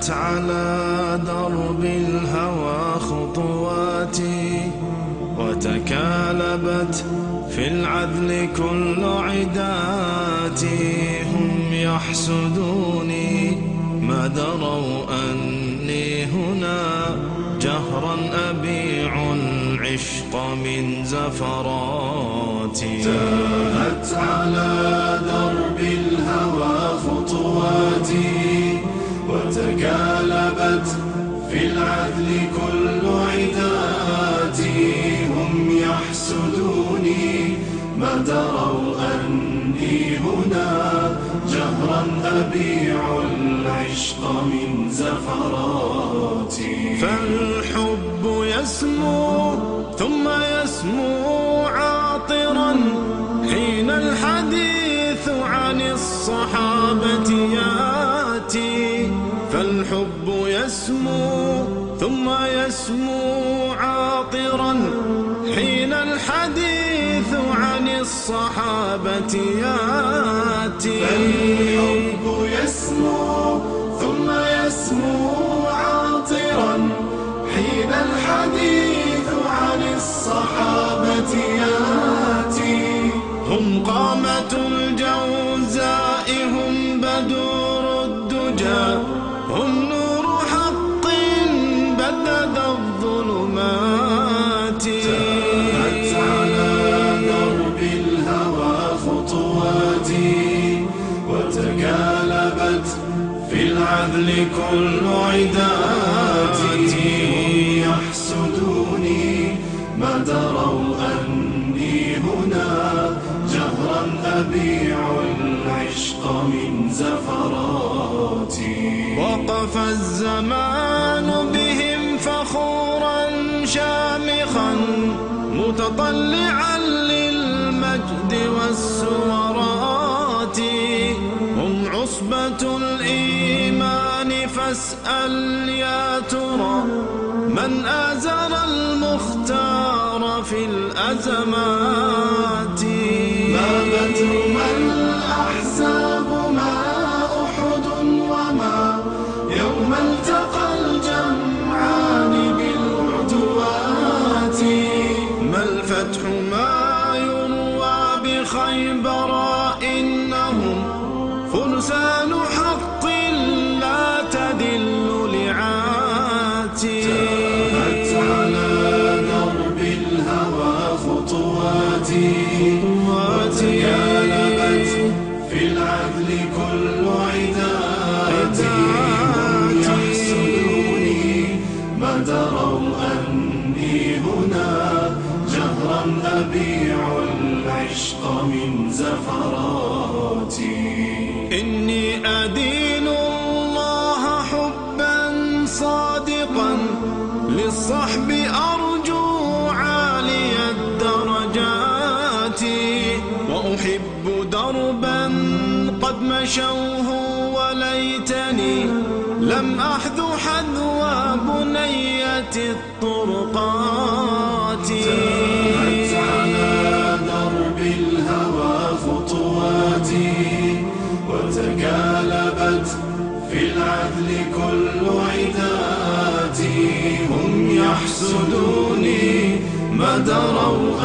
تاهت على درب الهوى خطواتي وتكالبت في العدل كل عداتي. هم يحسدوني ما دروا أني هنا. جهرا أبيع العشق من زفراتي. تاهت على درب الهوى خطواتي. وتكالبت في العدل كل عداتي. هم يحسدوني ما دروا أني هنا. جهرا أبيع العشق من زفراتي. فالحب يسمو ثم يسمو عاطرا. حين الحديث عن الصحابة ياتي فالحب يسمو ثم يسمو عاطرا. حين الحديث عن الصحابة ياتي. فالحب يسمو ثم يسمو عاطرا. حين الحديث عن الصحابة ياتي. هم قامة الجوزاء هم بدور الدجى. العدل كل عداتي يحسدوني ما دروا أني هنا جهرا أبيع العشق من زفراتي. وقف الزمان بهم فخورا شامخا متطلعا للمجد والسورات. هم عصبة الإيمان فاسأل يا ترى من آزر المختار في الأزمات؟ ما بدر ما الأحزاب ما أحد وما يوم التقى الجمعان بالعدوات؟ ما الفتح ما يروى بخيبر إنهم فرسان لعاتي تاهت على درب الهوى خطواتي. وتكالبت في العدل كل عداتي هم يحسدوني ما دروا أني هنا. جهرا أبيع العشق من زفراتي. إني أدين وأحب دربا قد مشوه وليتني لم أحذو حذو بنية الطرقات. تاهت على درب الهوى خطواتي وتكالبت في العدل كل عداتي هم يحسدوني ما دروا